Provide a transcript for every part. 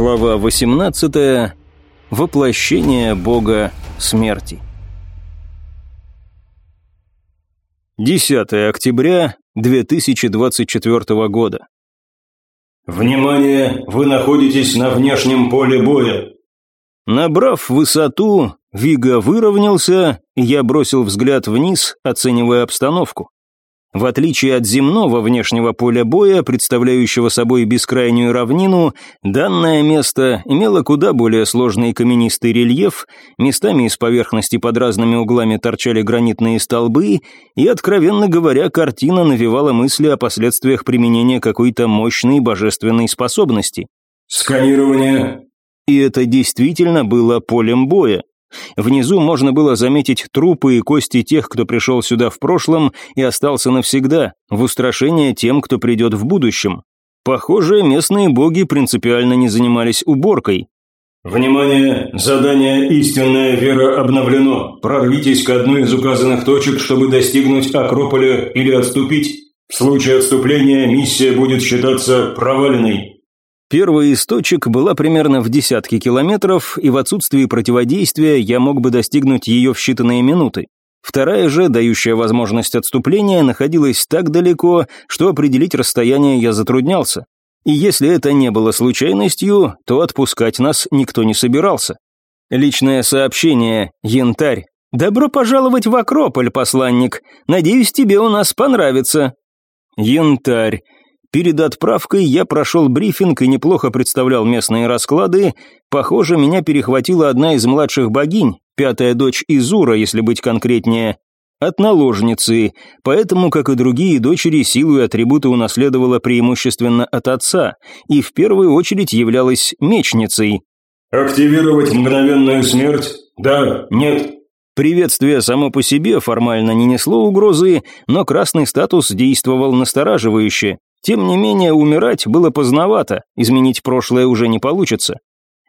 Глава 18. Воплощение бога смерти. 10 октября 2024 года. Внимание, вы находитесь на внешнем поле боя. Набрав высоту, Вига выровнялся, и я бросил взгляд вниз, оценивая обстановку. В отличие от земного внешнего поля боя, представляющего собой бескрайнюю равнину, данное место имело куда более сложный каменистый рельеф, местами из поверхности под разными углами торчали гранитные столбы, и, откровенно говоря, картина навевала мысли о последствиях применения какой-то мощной божественной способности. «Сканирование!» И это действительно было полем боя. Внизу можно было заметить трупы и кости тех, кто пришел сюда в прошлом и остался навсегда, в устрашение тем, кто придет в будущем. Похоже, местные боги принципиально не занимались уборкой. «Внимание! Задание «Истинная вера» обновлено. Прорвитесь к одной из указанных точек, чтобы достигнуть Акрополя или отступить. В случае отступления миссия будет считаться проваленной». Первая из точек была примерно в десятке километров, и в отсутствии противодействия я мог бы достигнуть ее в считанные минуты. Вторая же, дающая возможность отступления, находилась так далеко, что определить расстояние я затруднялся. И если это не было случайностью, то отпускать нас никто не собирался. Личное сообщение «Янтарь». «Добро пожаловать в Акрополь, посланник. Надеюсь, тебе у нас понравится». «Янтарь». Перед отправкой я прошел брифинг и неплохо представлял местные расклады. Похоже, меня перехватила одна из младших богинь, пятая дочь Изура, если быть конкретнее, от наложницы, поэтому, как и другие дочери, силу и атрибуты унаследовала преимущественно от отца, и в первую очередь являлась мечницей. «Активировать мгновенную смерть? Да, нет?» Приветствие само по себе формально не несло угрозы, но красный статус действовал настораживающе. Тем не менее, умирать было поздновато, изменить прошлое уже не получится.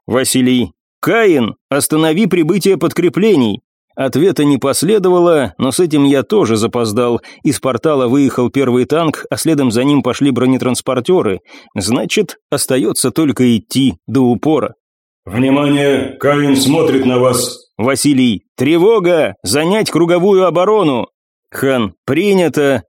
Василий, «Каин, останови прибытие подкреплений!» Ответа не последовало, но с этим я тоже запоздал. Из портала выехал первый танк, а следом за ним пошли бронетранспортеры. Значит, остается только идти до упора. «Внимание! Каин смотрит на вас!» «Василий, тревога! Занять круговую оборону!» «Хан, принято!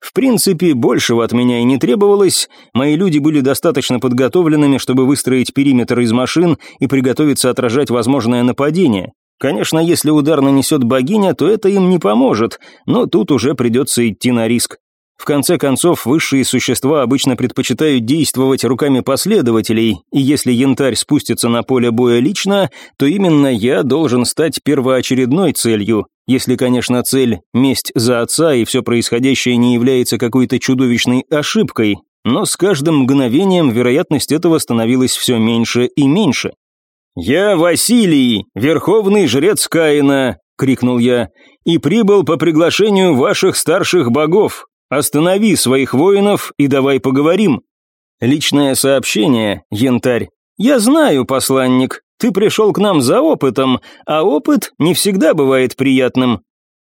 В принципе, большего от меня и не требовалось, мои люди были достаточно подготовленными, чтобы выстроить периметр из машин и приготовиться отражать возможное нападение. Конечно, если удар нанесет богиня, то это им не поможет, но тут уже придется идти на риск. В конце концов, высшие существа обычно предпочитают действовать руками последователей, и если янтарь спустится на поле боя лично, то именно я должен стать первоочередной целью, если, конечно, цель – месть за отца, и все происходящее не является какой-то чудовищной ошибкой, но с каждым мгновением вероятность этого становилась все меньше и меньше. «Я Василий, верховный жрец Каина», — крикнул я, — «и прибыл по приглашению ваших старших богов. Останови своих воинов и давай поговорим. Личное сообщение, янтарь. Я знаю, посланник, ты пришел к нам за опытом, а опыт не всегда бывает приятным.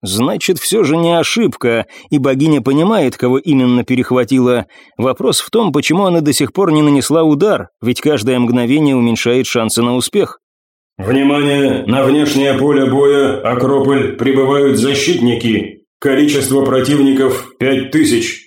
Значит, все же не ошибка, и богиня понимает, кого именно перехватила. Вопрос в том, почему она до сих пор не нанесла удар, ведь каждое мгновение уменьшает шансы на успех. «Внимание! На внешнее поле боя, Акрополь, прибывают защитники!» Количество противников – пять тысяч.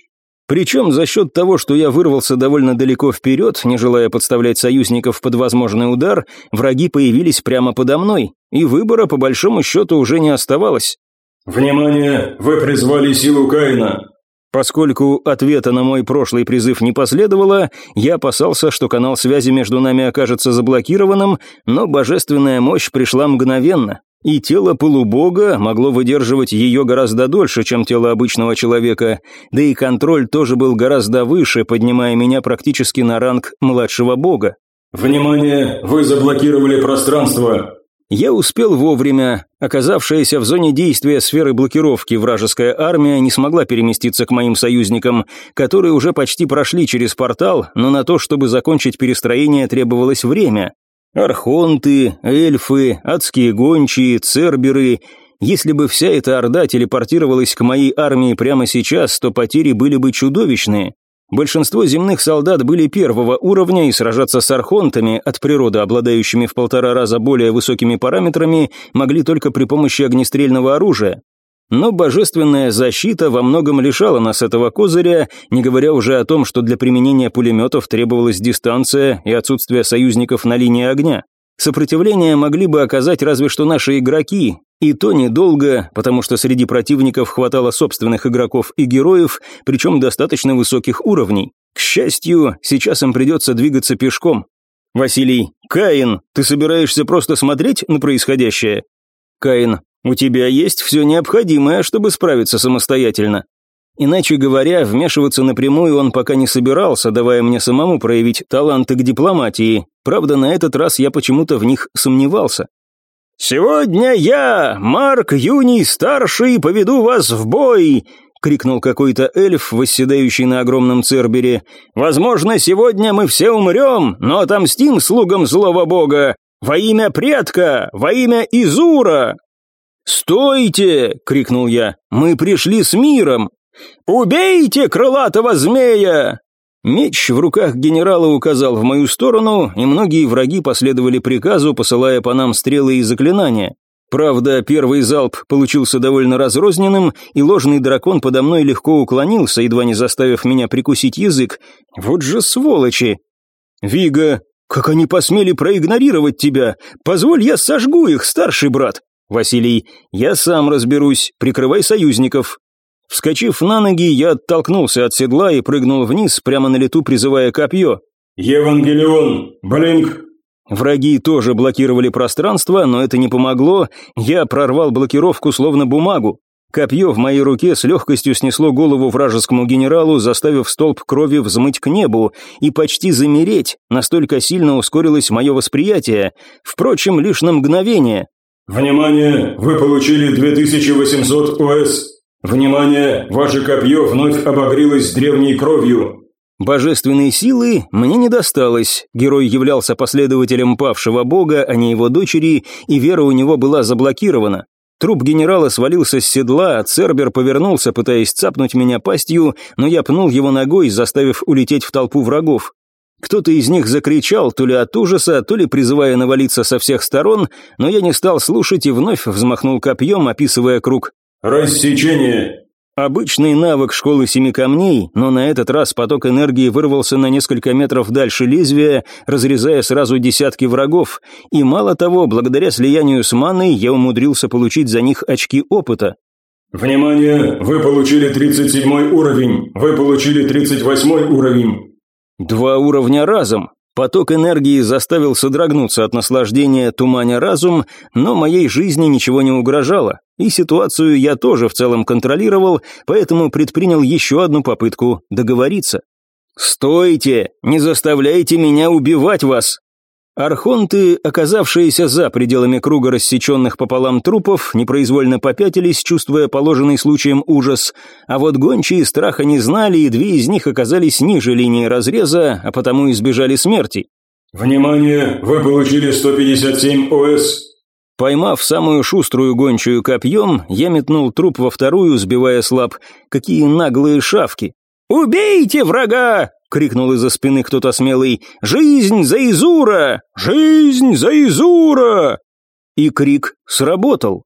Причем за счет того, что я вырвался довольно далеко вперед, не желая подставлять союзников под возможный удар, враги появились прямо подо мной, и выбора по большому счету уже не оставалось. «Внимание! Вы призвали силу Каина!» Поскольку ответа на мой прошлый призыв не последовало, я опасался, что канал связи между нами окажется заблокированным, но божественная мощь пришла мгновенно, и тело полубога могло выдерживать ее гораздо дольше, чем тело обычного человека, да и контроль тоже был гораздо выше, поднимая меня практически на ранг младшего бога. «Внимание! Вы заблокировали пространство!» Я успел вовремя. Оказавшаяся в зоне действия сферы блокировки вражеская армия не смогла переместиться к моим союзникам, которые уже почти прошли через портал, но на то, чтобы закончить перестроение, требовалось время. Архонты, эльфы, адские гончие, церберы. Если бы вся эта орда телепортировалась к моей армии прямо сейчас, то потери были бы чудовищные. Большинство земных солдат были первого уровня, и сражаться с архонтами, от природы обладающими в полтора раза более высокими параметрами, могли только при помощи огнестрельного оружия. Но божественная защита во многом лишала нас этого козыря, не говоря уже о том, что для применения пулеметов требовалась дистанция и отсутствие союзников на линии огня. Сопротивление могли бы оказать разве что наши игроки, и то недолго, потому что среди противников хватало собственных игроков и героев, причем достаточно высоких уровней. К счастью, сейчас им придется двигаться пешком. Василий, Каин, ты собираешься просто смотреть на происходящее? Каин, у тебя есть все необходимое, чтобы справиться самостоятельно. Иначе говоря, вмешиваться напрямую он пока не собирался, давая мне самому проявить таланты к дипломатии. Правда, на этот раз я почему-то в них сомневался. «Сегодня я, Марк Юний Старший, поведу вас в бой!» — крикнул какой-то эльф, восседающий на огромном цербере. «Возможно, сегодня мы все умрем, но отомстим слугам злого бога! Во имя предка! Во имя Изура!» «Стойте!» — крикнул я. «Мы пришли с миром!» «Убейте крылатого змея!» Меч в руках генерала указал в мою сторону, и многие враги последовали приказу, посылая по нам стрелы и заклинания. Правда, первый залп получился довольно разрозненным, и ложный дракон подо мной легко уклонился, едва не заставив меня прикусить язык. Вот же сволочи! «Вига, как они посмели проигнорировать тебя? Позволь, я сожгу их, старший брат!» «Василий, я сам разберусь, прикрывай союзников, Вскочив на ноги, я оттолкнулся от седла и прыгнул вниз, прямо на лету призывая копье. «Евангелион! Блинк!» Враги тоже блокировали пространство, но это не помогло, я прорвал блокировку словно бумагу. Копье в моей руке с легкостью снесло голову вражескому генералу, заставив столб крови взмыть к небу и почти замереть, настолько сильно ускорилось мое восприятие, впрочем, лишь на мгновение. «Внимание! Вы получили 2800 ОС!» «Внимание! Ваше копье вновь обогрелось древней кровью!» Божественной силы мне не досталось. Герой являлся последователем павшего бога, а не его дочери, и вера у него была заблокирована. Труп генерала свалился с седла, а Цербер повернулся, пытаясь цапнуть меня пастью, но я пнул его ногой, заставив улететь в толпу врагов. Кто-то из них закричал, то ли от ужаса, то ли призывая навалиться со всех сторон, но я не стал слушать и вновь взмахнул копьем, описывая круг. «Рассечение!» Обычный навык школы семи камней, но на этот раз поток энергии вырвался на несколько метров дальше лезвия, разрезая сразу десятки врагов, и мало того, благодаря слиянию с маной я умудрился получить за них очки опыта. «Внимание! Вы получили 37 уровень! Вы получили 38 уровень!» Два уровня разом. Поток энергии заставил содрогнуться от наслаждения туманя разум, но моей жизни ничего не угрожало, и ситуацию я тоже в целом контролировал, поэтому предпринял еще одну попытку договориться. «Стойте! Не заставляйте меня убивать вас!» Архонты, оказавшиеся за пределами круга рассеченных пополам трупов, непроизвольно попятились, чувствуя положенный случаем ужас, а вот гончие страха не знали, и две из них оказались ниже линии разреза, а потому избежали смерти. «Внимание! Вы получили 157 ОС!» Поймав самую шуструю гончую копьем, я метнул труп во вторую, сбивая слаб. Какие наглые шавки! «Убейте врага!» — крикнул из-за спины кто-то смелый. «Жизнь за Изура! Жизнь за Изура!» И крик сработал.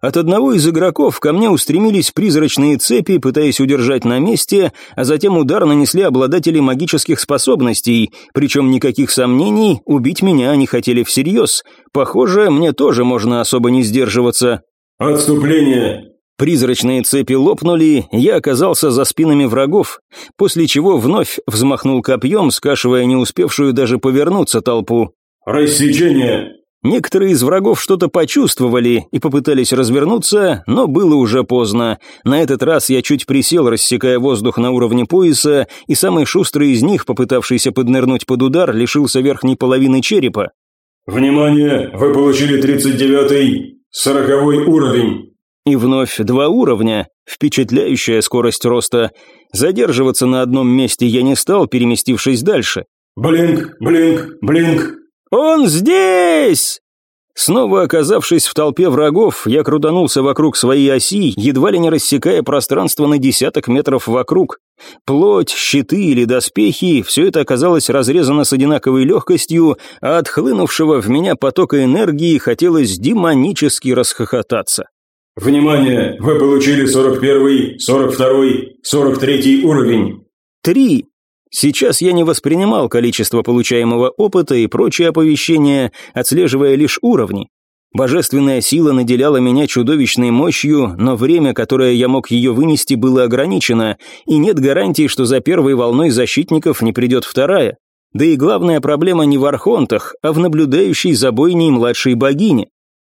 От одного из игроков ко мне устремились призрачные цепи, пытаясь удержать на месте, а затем удар нанесли обладатели магических способностей, причем никаких сомнений, убить меня они хотели всерьез. Похоже, мне тоже можно особо не сдерживаться. «Отступление!» Призрачные цепи лопнули, я оказался за спинами врагов, после чего вновь взмахнул копьем, скашивая не успевшую даже повернуться толпу. «Рассечение!» Некоторые из врагов что-то почувствовали и попытались развернуться, но было уже поздно. На этот раз я чуть присел, рассекая воздух на уровне пояса, и самый шустрый из них, попытавшийся поднырнуть под удар, лишился верхней половины черепа. «Внимание! Вы получили 39-й, 40 уровень!» И вновь два уровня, впечатляющая скорость роста. Задерживаться на одном месте я не стал, переместившись дальше. «Блинк, блинк, блинк!» «Он здесь!» Снова оказавшись в толпе врагов, я крутанулся вокруг своей оси, едва ли не рассекая пространство на десяток метров вокруг. Плоть, щиты или доспехи – все это оказалось разрезано с одинаковой легкостью, а от хлынувшего в меня потока энергии хотелось демонически расхохотаться. «Внимание! Вы получили 41, 42, 43 уровень!» «Три!» Сейчас я не воспринимал количество получаемого опыта и прочие оповещения, отслеживая лишь уровни. Божественная сила наделяла меня чудовищной мощью, но время, которое я мог ее вынести, было ограничено, и нет гарантии, что за первой волной защитников не придет вторая. Да и главная проблема не в архонтах, а в наблюдающей за бойней младшей богине.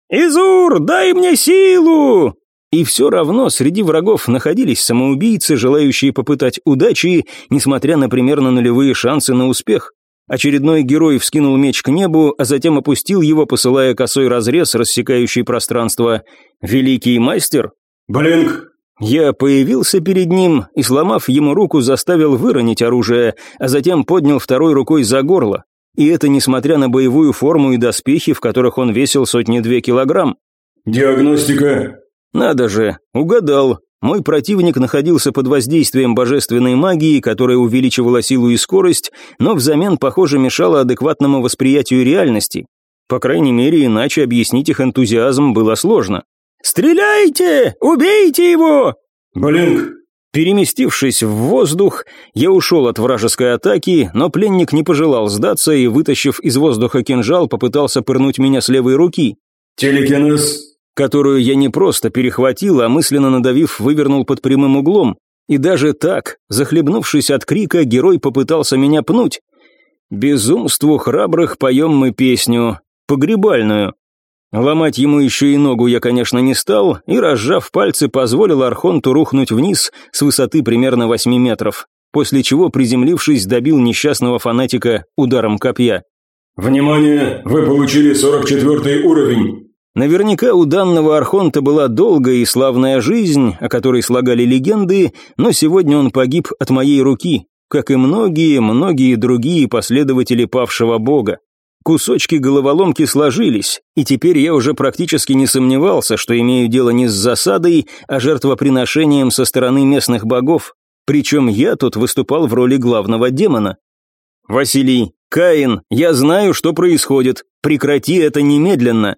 «Изур, дай мне силу!» И все равно среди врагов находились самоубийцы, желающие попытать удачи, несмотря на примерно нулевые шансы на успех. Очередной герой вскинул меч к небу, а затем опустил его, посылая косой разрез, рассекающий пространство. «Великий мастер?» «Блинк!» Я появился перед ним и, сломав ему руку, заставил выронить оружие, а затем поднял второй рукой за горло. И это несмотря на боевую форму и доспехи, в которых он весил сотни-две килограмм. «Диагностика!» Надо же, угадал. Мой противник находился под воздействием божественной магии, которая увеличивала силу и скорость, но взамен, похоже, мешала адекватному восприятию реальности. По крайней мере, иначе объяснить их энтузиазм было сложно. «Стреляйте! Убейте его!» «Блинк!» Переместившись в воздух, я ушел от вражеской атаки, но пленник не пожелал сдаться и, вытащив из воздуха кинжал, попытался пырнуть меня с левой руки. «Телекинез!» которую я не просто перехватил, а мысленно надавив, вывернул под прямым углом. И даже так, захлебнувшись от крика, герой попытался меня пнуть. Безумству храбрых поем мы песню, погребальную. Ломать ему еще и ногу я, конечно, не стал, и, разжав пальцы, позволил Архонту рухнуть вниз с высоты примерно восьми метров, после чего, приземлившись, добил несчастного фанатика ударом копья. «Внимание! Вы получили 44 уровень!» Наверняка у данного архонта была долгая и славная жизнь, о которой слагали легенды, но сегодня он погиб от моей руки, как и многие, многие другие последователи павшего бога. Кусочки головоломки сложились, и теперь я уже практически не сомневался, что имею дело не с засадой, а жертвоприношением со стороны местных богов. Причем я тут выступал в роли главного демона. «Василий, Каин, я знаю, что происходит. Прекрати это немедленно.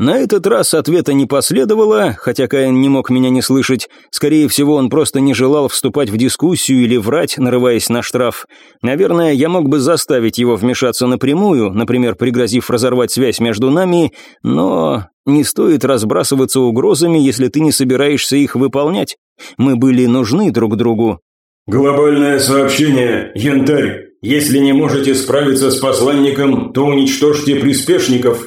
На этот раз ответа не последовало, хотя Каин не мог меня не слышать. Скорее всего, он просто не желал вступать в дискуссию или врать, нарываясь на штраф. Наверное, я мог бы заставить его вмешаться напрямую, например, пригрозив разорвать связь между нами, но не стоит разбрасываться угрозами, если ты не собираешься их выполнять. Мы были нужны друг другу. «Глобальное сообщение, Янтарь. Если не можете справиться с посланником, то уничтожьте приспешников».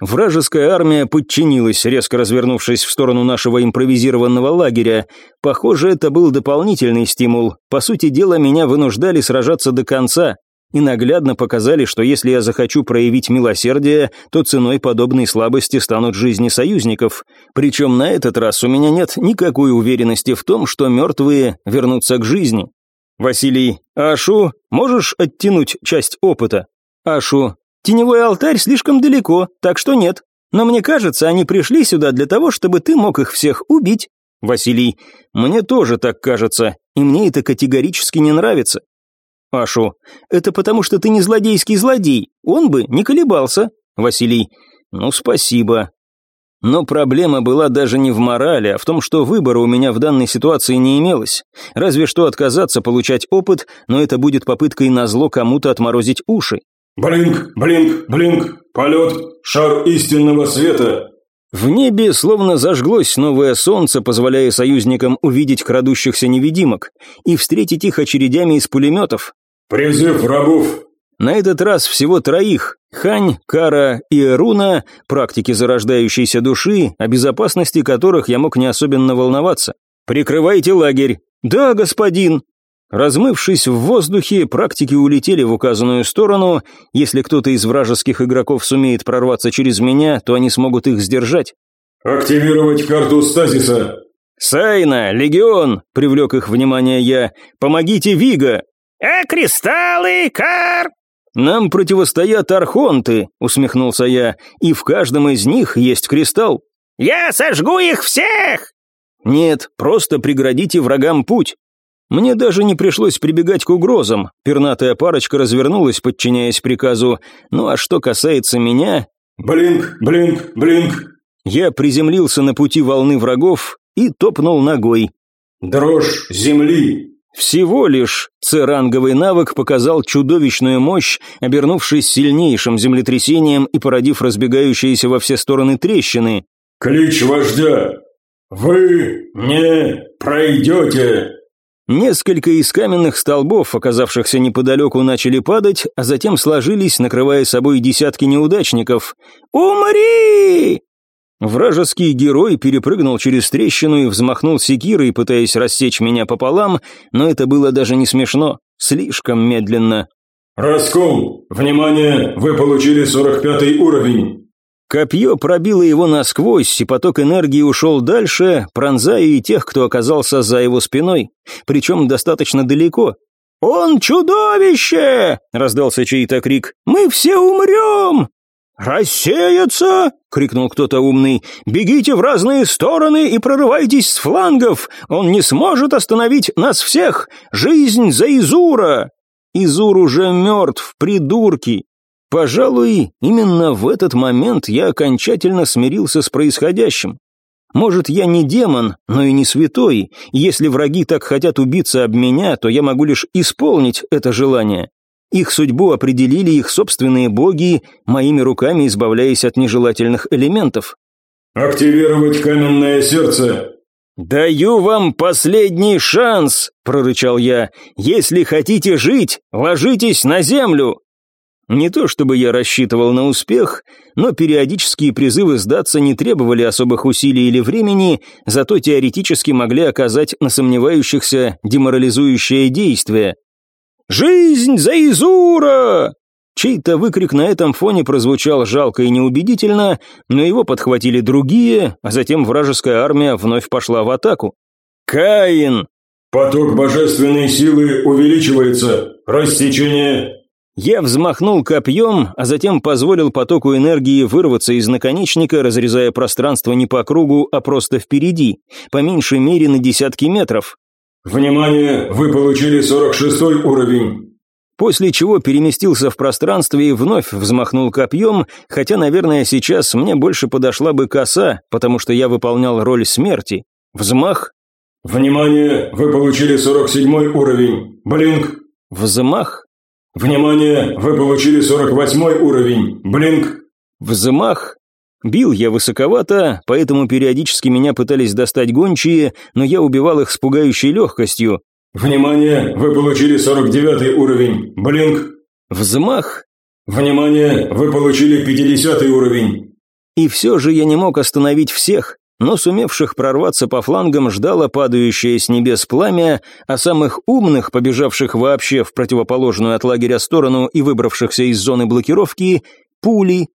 Вражеская армия подчинилась, резко развернувшись в сторону нашего импровизированного лагеря. Похоже, это был дополнительный стимул. По сути дела, меня вынуждали сражаться до конца и наглядно показали, что если я захочу проявить милосердие, то ценой подобной слабости станут жизни союзников. Причем на этот раз у меня нет никакой уверенности в том, что мертвые вернутся к жизни. Василий, Ашу, можешь оттянуть часть опыта? Ашу, Теневой алтарь слишком далеко, так что нет. Но мне кажется, они пришли сюда для того, чтобы ты мог их всех убить. Василий, мне тоже так кажется, и мне это категорически не нравится. Ашу, это потому что ты не злодейский злодей, он бы не колебался. Василий, ну спасибо. Но проблема была даже не в морали, а в том, что выбора у меня в данной ситуации не имелось. Разве что отказаться получать опыт, но это будет попыткой назло кому-то отморозить уши. Блинк, блинк, блинк, полет, шар истинного света. В небе словно зажглось новое солнце, позволяя союзникам увидеть крадущихся невидимок и встретить их очередями из пулеметов. Призыв рабов. На этот раз всего троих – Хань, Кара и Эруна, практики зарождающейся души, о безопасности которых я мог не особенно волноваться. «Прикрывайте лагерь!» «Да, господин!» Размывшись в воздухе, практики улетели в указанную сторону. Если кто-то из вражеских игроков сумеет прорваться через меня, то они смогут их сдержать. «Активировать карту стазиса!» «Сайна, Легион!» — привлек их внимание я. «Помогите Вига!» «А кристаллы, Кар?» «Нам противостоят архонты», — усмехнулся я, «и в каждом из них есть кристалл». «Я сожгу их всех!» «Нет, просто преградите врагам путь». Мне даже не пришлось прибегать к угрозам. Пернатая парочка развернулась, подчиняясь приказу. Ну а что касается меня... «Блинк, блинк, блинк!» Я приземлился на пути волны врагов и топнул ногой. «Дрожь земли!» Всего лишь церанговый навык показал чудовищную мощь, обернувшись сильнейшим землетрясением и породив разбегающиеся во все стороны трещины. «Клич вождя! Вы не пройдете!» Несколько из каменных столбов, оказавшихся неподалеку, начали падать, а затем сложились, накрывая собой десятки неудачников. «Умри!» Вражеский герой перепрыгнул через трещину и взмахнул секирой, пытаясь рассечь меня пополам, но это было даже не смешно, слишком медленно. «Раскол! Внимание! Вы получили 45 уровень!» Копье пробило его насквозь, и поток энергии ушел дальше, пронзая и тех, кто оказался за его спиной, причем достаточно далеко. «Он чудовище!» — раздался чей-то крик. «Мы все умрем!» «Рассеяться!» — крикнул кто-то умный. «Бегите в разные стороны и прорывайтесь с флангов! Он не сможет остановить нас всех! Жизнь за Изура!» Изур уже мертв, придурки. Пожалуй, именно в этот момент я окончательно смирился с происходящим. Может, я не демон, но и не святой. Если враги так хотят убиться об меня, то я могу лишь исполнить это желание. Их судьбу определили их собственные боги, моими руками избавляясь от нежелательных элементов. «Активировать каменное сердце!» «Даю вам последний шанс!» – прорычал я. «Если хотите жить, ложитесь на землю!» Не то чтобы я рассчитывал на успех, но периодические призывы сдаться не требовали особых усилий или времени, зато теоретически могли оказать на сомневающихся деморализующее действие. «Жизнь за Изура!» Чей-то выкрик на этом фоне прозвучал жалко и неубедительно, но его подхватили другие, а затем вражеская армия вновь пошла в атаку. «Каин!» «Поток божественной силы увеличивается. Рассечение!» Я взмахнул копьем, а затем позволил потоку энергии вырваться из наконечника, разрезая пространство не по кругу, а просто впереди, по меньшей мере на десятки метров. «Внимание! Вы получили 46 уровень!» После чего переместился в пространстве и вновь взмахнул копьем, хотя, наверное, сейчас мне больше подошла бы коса, потому что я выполнял роль смерти. Взмах. «Внимание! Вы получили 47 уровень! Блинк!» Взмах. «Внимание! Вы получили 48 уровень! Блинк!» Взмах. Бил я высоковато, поэтому периодически меня пытались достать гончие, но я убивал их с пугающей легкостью. «Внимание! Вы получили 49 уровень! Блинк!» Взмах! «Внимание! Вы получили 50 уровень!» И все же я не мог остановить всех, но сумевших прорваться по флангам ждало падающее с небес пламя, а самых умных, побежавших вообще в противоположную от лагеря сторону и выбравшихся из зоны блокировки, пули,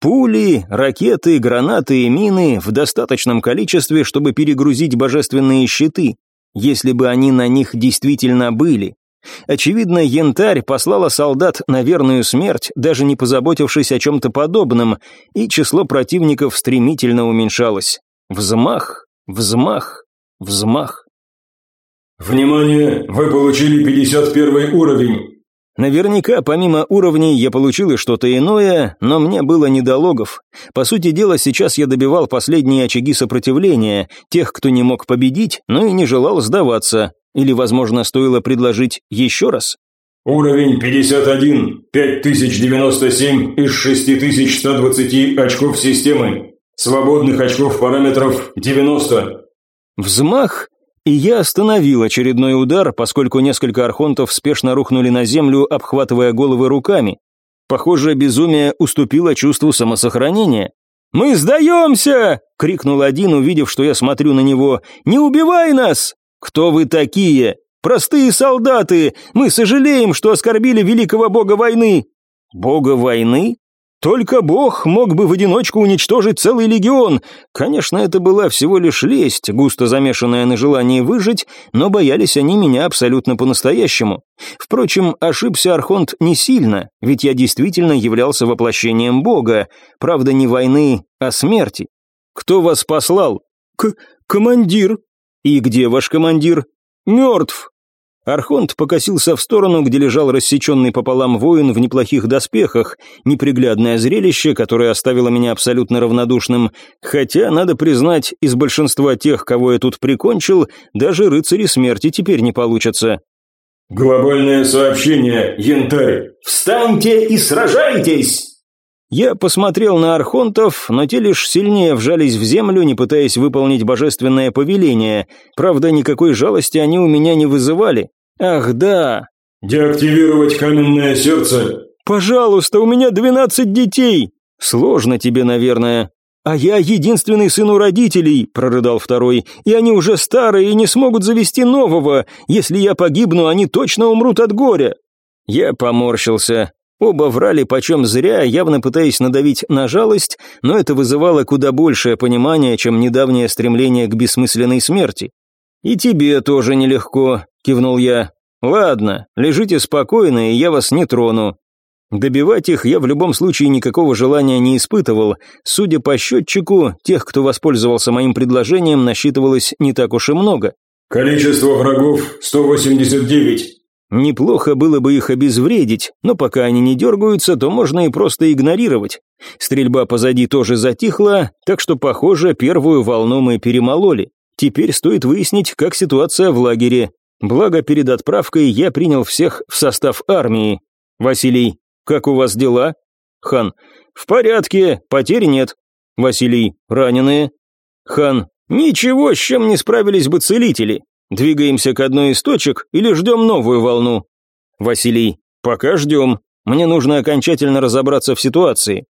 Пули, ракеты, гранаты и мины в достаточном количестве, чтобы перегрузить божественные щиты, если бы они на них действительно были. Очевидно, Янтарь послала солдат на верную смерть, даже не позаботившись о чем-то подобном, и число противников стремительно уменьшалось. Взмах, взмах, взмах. «Внимание! Вы получили 51 уровень!» Наверняка, помимо уровней, я получил и что-то иное, но мне было недологов. По сути дела, сейчас я добивал последние очаги сопротивления, тех, кто не мог победить, но и не желал сдаваться. Или, возможно, стоило предложить еще раз? Уровень 51, 5097 из 6120 очков системы. Свободных очков параметров 90. Взмах, и я остановил очередной удар, поскольку несколько архонтов спешно рухнули на землю, обхватывая головы руками. Похоже, безумие уступило чувству самосохранения. «Мы сдаемся!» — крикнул один, увидев, что я смотрю на него. «Не убивай нас!» «Кто вы такие?» «Простые солдаты! Мы сожалеем, что оскорбили великого бога войны!» «Бога войны?» Только Бог мог бы в одиночку уничтожить целый легион. Конечно, это была всего лишь лесть, густо замешанная на желании выжить, но боялись они меня абсолютно по-настоящему. Впрочем, ошибся Архонт не сильно, ведь я действительно являлся воплощением Бога, правда, не войны, а смерти. Кто вас послал? К командир. И где ваш командир? Мертв. Архонт покосился в сторону, где лежал рассеченный пополам воин в неплохих доспехах, неприглядное зрелище, которое оставило меня абсолютно равнодушным, хотя, надо признать, из большинства тех, кого я тут прикончил, даже рыцари смерти теперь не получатся. «Глобальное сообщение, янтарь! Встаньте и сражайтесь!» Я посмотрел на архонтов, но те лишь сильнее вжались в землю, не пытаясь выполнить божественное повеление. Правда, никакой жалости они у меня не вызывали. Ах, да. Деактивировать каменное сердце. Пожалуйста, у меня двенадцать детей. Сложно тебе, наверное. А я единственный сын у родителей, прорыдал второй. И они уже старые и не смогут завести нового. Если я погибну, они точно умрут от горя. Я поморщился. Оба врали почем зря, явно пытаясь надавить на жалость, но это вызывало куда большее понимание, чем недавнее стремление к бессмысленной смерти. «И тебе тоже нелегко», — кивнул я. «Ладно, лежите спокойно, и я вас не трону». Добивать их я в любом случае никакого желания не испытывал. Судя по счетчику, тех, кто воспользовался моим предложением, насчитывалось не так уж и много. «Количество врагов 189». Неплохо было бы их обезвредить, но пока они не дергаются, то можно и просто игнорировать. Стрельба позади тоже затихла, так что, похоже, первую волну мы перемололи. Теперь стоит выяснить, как ситуация в лагере. Благо, перед отправкой я принял всех в состав армии. Василий, как у вас дела? Хан, в порядке, потерь нет. Василий, раненые? Хан, ничего, с чем не справились бы целители. Двигаемся к одной из точек или ждем новую волну? Василий, пока ждем. Мне нужно окончательно разобраться в ситуации.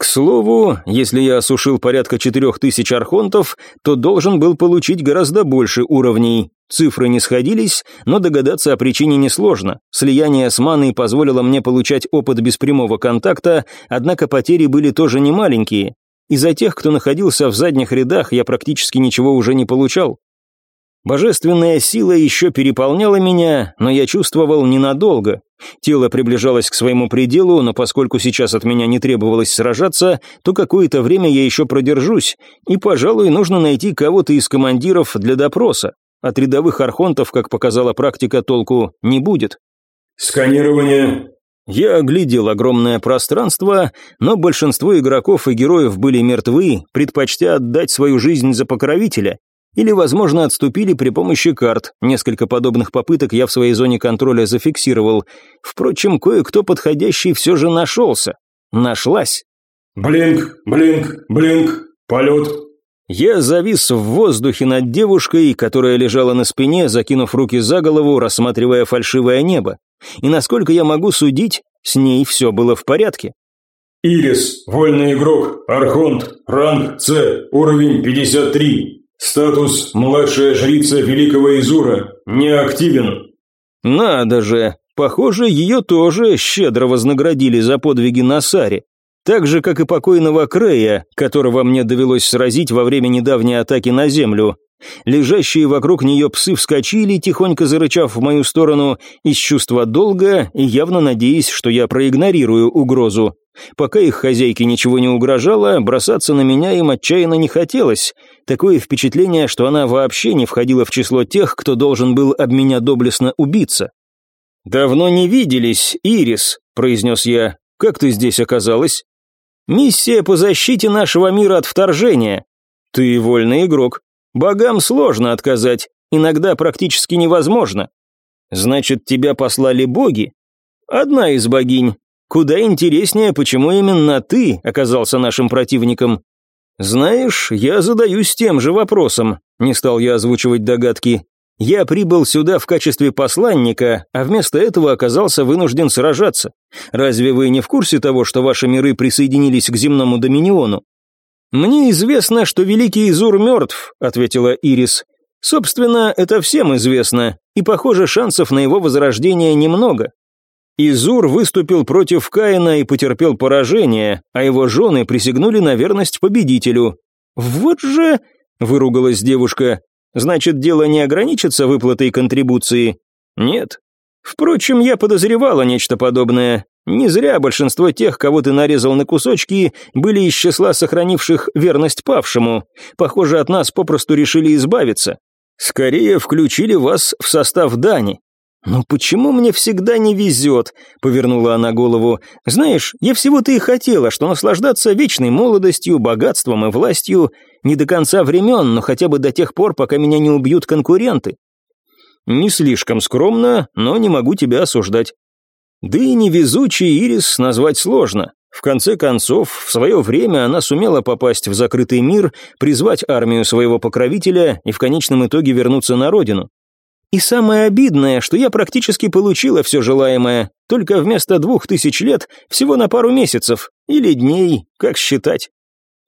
К слову, если я осушил порядка четырех тысяч архонтов, то должен был получить гораздо больше уровней. Цифры не сходились, но догадаться о причине несложно. Слияние с маной позволило мне получать опыт без прямого контакта, однако потери были тоже немаленькие. Из-за тех, кто находился в задних рядах, я практически ничего уже не получал. Божественная сила еще переполняла меня, но я чувствовал ненадолго. Тело приближалось к своему пределу, но поскольку сейчас от меня не требовалось сражаться, то какое-то время я еще продержусь, и, пожалуй, нужно найти кого-то из командиров для допроса. От рядовых архонтов, как показала практика, толку не будет. «Сканирование». Я оглядел огромное пространство, но большинство игроков и героев были мертвы, предпочтя отдать свою жизнь за покровителя, или, возможно, отступили при помощи карт. Несколько подобных попыток я в своей зоне контроля зафиксировал. Впрочем, кое-кто подходящий все же нашелся. Нашлась. «Блинк, блинк, блинк, полет». Я завис в воздухе над девушкой, которая лежала на спине, закинув руки за голову, рассматривая фальшивое небо. И насколько я могу судить, с ней все было в порядке. «Ирис, вольный игрок, Архонт, ранг С, уровень 53, Статус «Младшая жрица Великого Изура» не активен. Надо же, похоже, ее тоже щедро вознаградили за подвиги на Саре. Так же, как и покойного Крея, которого мне довелось сразить во время недавней атаки на Землю. Лежащие вокруг нее псы вскочили, тихонько зарычав в мою сторону, из чувства долга и явно надеясь, что я проигнорирую угрозу. Пока их хозяйке ничего не угрожало, бросаться на меня им отчаянно не хотелось. Такое впечатление, что она вообще не входила в число тех, кто должен был об меня доблестно убиться. «Давно не виделись, Ирис», — произнес я. «Как ты здесь оказалась?» «Миссия по защите нашего мира от вторжения». «Ты вольный игрок. Богам сложно отказать, иногда практически невозможно». «Значит, тебя послали боги?» «Одна из богинь, Куда интереснее, почему именно ты оказался нашим противником. Знаешь, я задаюсь тем же вопросом, не стал я озвучивать догадки. Я прибыл сюда в качестве посланника, а вместо этого оказался вынужден сражаться. Разве вы не в курсе того, что ваши миры присоединились к земному доминиону? Мне известно, что великий Изур мертв, ответила Ирис. Собственно, это всем известно, и, похоже, шансов на его возрождение немного. Изур выступил против Каина и потерпел поражение, а его жены присягнули на верность победителю. «Вот же...» — выругалась девушка. «Значит, дело не ограничится выплатой контрибуции?» «Нет. Впрочем, я подозревала нечто подобное. Не зря большинство тех, кого ты нарезал на кусочки, были из числа сохранивших верность павшему. Похоже, от нас попросту решили избавиться. Скорее включили вас в состав Дани. «Ну почему мне всегда не везет?» — повернула она голову. «Знаешь, я всего-то и хотела, что наслаждаться вечной молодостью, богатством и властью не до конца времен, но хотя бы до тех пор, пока меня не убьют конкуренты». «Не слишком скромно, но не могу тебя осуждать». Да и невезучий Ирис назвать сложно. В конце концов, в свое время она сумела попасть в закрытый мир, призвать армию своего покровителя и в конечном итоге вернуться на родину. И самое обидное, что я практически получила все желаемое, только вместо двух тысяч лет всего на пару месяцев, или дней, как считать.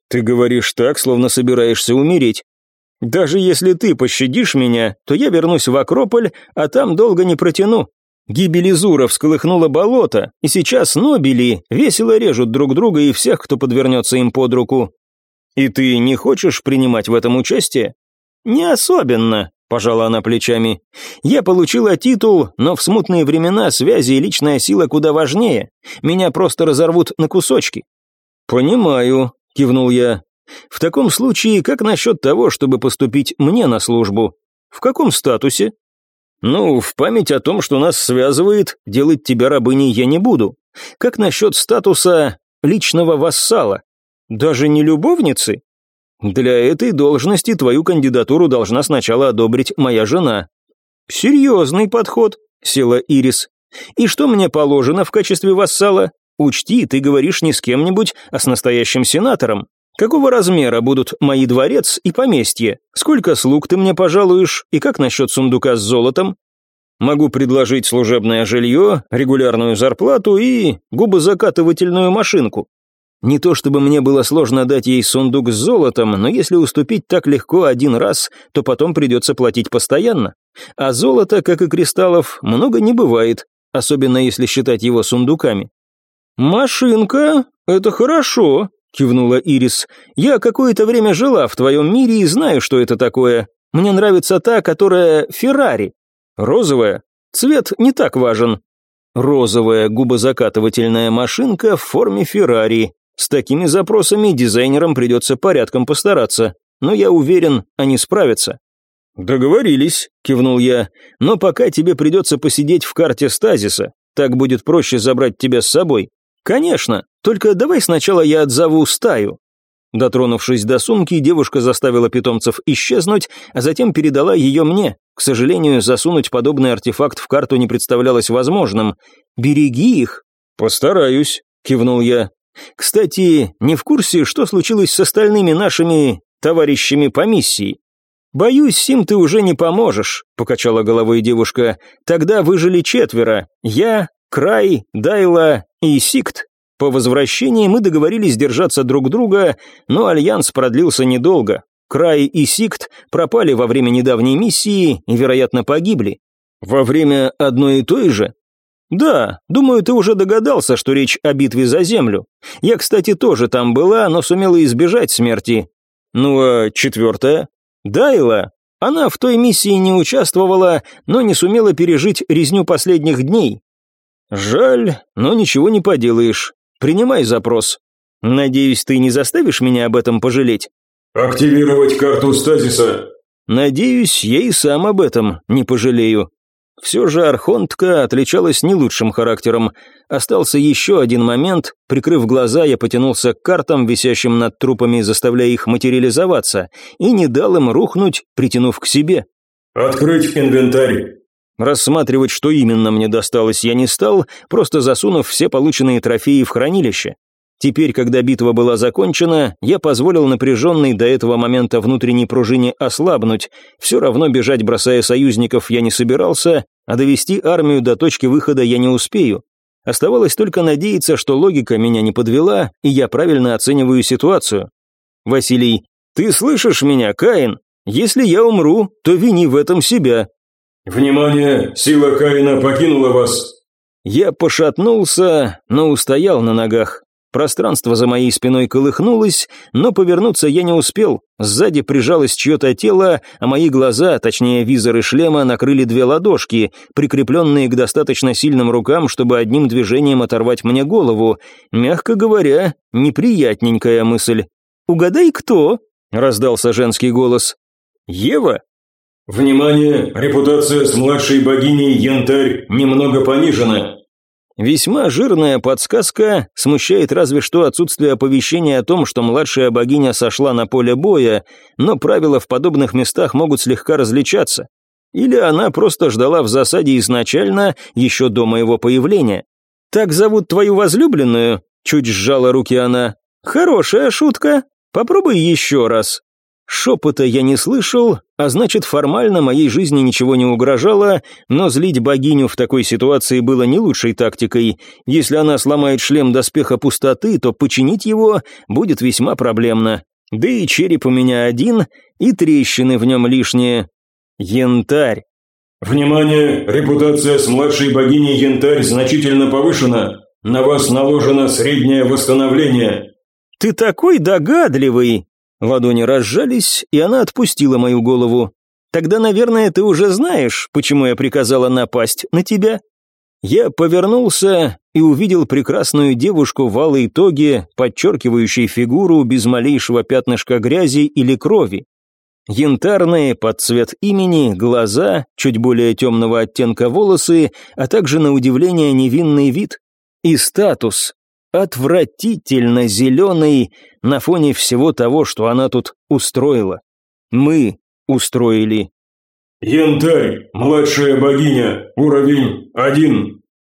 Ты говоришь так, словно собираешься умереть. Даже если ты пощадишь меня, то я вернусь в Акрополь, а там долго не протяну. Гибель Изура всколыхнула болото, и сейчас Нобели весело режут друг друга и всех, кто подвернется им под руку. И ты не хочешь принимать в этом участие? Не особенно, пожала она плечами. Я получила титул, но в смутные времена связи и личная сила куда важнее. Меня просто разорвут на кусочки. Понимаю, кивнул я. В таком случае, как насчет того, чтобы поступить мне на службу? В каком статусе? «Ну, в память о том, что нас связывает, делать тебя рабыней я не буду. Как насчет статуса личного вассала? Даже не любовницы? Для этой должности твою кандидатуру должна сначала одобрить моя жена». «Серьезный подход», — села Ирис. «И что мне положено в качестве вассала? Учти, ты говоришь не с кем-нибудь, а с настоящим сенатором. Какого размера будут мои дворец и поместье? Сколько слуг ты мне пожалуешь? И как насчет сундука с золотом? Могу предложить служебное жилье, регулярную зарплату и губозакатывательную машинку. Не то чтобы мне было сложно дать ей сундук с золотом, но если уступить так легко один раз, то потом придется платить постоянно. А золота, как и кристаллов, много не бывает, особенно если считать его сундуками. «Машинка — это хорошо», кивнула Ирис. «Я какое-то время жила в твоем мире и знаю, что это такое. Мне нравится та, которая Феррари. Розовая. Цвет не так важен. Розовая губозакатывательная машинка в форме Феррари. С такими запросами дизайнерам придется порядком постараться, но я уверен, они справятся». «Договорились», — кивнул я, «но пока тебе придется посидеть в карте стазиса. Так будет проще забрать тебя с собой». «Конечно, только давай сначала я отзову стаю». Дотронувшись до сумки, девушка заставила питомцев исчезнуть, а затем передала ее мне. К сожалению, засунуть подобный артефакт в карту не представлялось возможным. «Береги их». «Постараюсь», — кивнул я. «Кстати, не в курсе, что случилось с остальными нашими товарищами по миссии?» «Боюсь, Сим, ты уже не поможешь», — покачала головой девушка. «Тогда выжили четверо. Я, Край, Дайла и Сикт. По возвращении мы договорились держаться друг друга, но альянс продлился недолго. Край и Сикт пропали во время недавней миссии и, вероятно, погибли. Во время одной и той же? Да, думаю, ты уже догадался, что речь о битве за землю. Я, кстати, тоже там была, но сумела избежать смерти. Ну а четвертая? Дайла. Она в той миссии не участвовала, но не сумела пережить резню последних дней. «Жаль, но ничего не поделаешь. Принимай запрос. Надеюсь, ты не заставишь меня об этом пожалеть?» «Активировать карту стазиса». «Надеюсь, я и сам об этом не пожалею». Все же Архонтка отличалась не лучшим характером. Остался еще один момент. Прикрыв глаза, я потянулся к картам, висящим над трупами, заставляя их материализоваться, и не дал им рухнуть, притянув к себе. «Открыть инвентарь». Рассматривать, что именно мне досталось, я не стал, просто засунув все полученные трофеи в хранилище. Теперь, когда битва была закончена, я позволил напряженной до этого момента внутренней пружине ослабнуть. Все равно бежать, бросая союзников, я не собирался, а довести армию до точки выхода я не успею. Оставалось только надеяться, что логика меня не подвела, и я правильно оцениваю ситуацию. Василий, ты слышишь меня, Каин? Если я умру, то вини в этом себя, «Внимание! Сила Каина покинула вас!» Я пошатнулся, но устоял на ногах. Пространство за моей спиной колыхнулось, но повернуться я не успел. Сзади прижалось чье-то тело, а мои глаза, точнее визоры шлема, накрыли две ладошки, прикрепленные к достаточно сильным рукам, чтобы одним движением оторвать мне голову. Мягко говоря, неприятненькая мысль. «Угадай, кто?» — раздался женский голос. «Ева?» «Внимание! Репутация с младшей богиней Янтарь немного понижена. Весьма жирная подсказка смущает разве что отсутствие оповещения о том, что младшая богиня сошла на поле боя, но правила в подобных местах могут слегка различаться. Или она просто ждала в засаде изначально, еще до моего появления. «Так зовут твою возлюбленную?» – чуть сжала руки она. «Хорошая шутка. Попробуй еще раз». Шепота я не слышал, а значит, формально моей жизни ничего не угрожало, но злить богиню в такой ситуации было не лучшей тактикой. Если она сломает шлем доспеха пустоты, то починить его будет весьма проблемно. Да и череп у меня один, и трещины в нем лишние. Янтарь. Внимание! Репутация с младшей богиней Янтарь значительно повышена. На вас наложено среднее восстановление. Ты такой догадливый, Ладони разжались, и она отпустила мою голову. «Тогда, наверное, ты уже знаешь, почему я приказала напасть на тебя?» Я повернулся и увидел прекрасную девушку в алой тоге, подчеркивающей фигуру без малейшего пятнышка грязи или крови. Янтарные под цвет имени, глаза, чуть более темного оттенка волосы, а также, на удивление, невинный вид. И статус, отвратительно зеленый на фоне всего того, что она тут устроила. Мы устроили. Янтарь, младшая богиня, уровень один.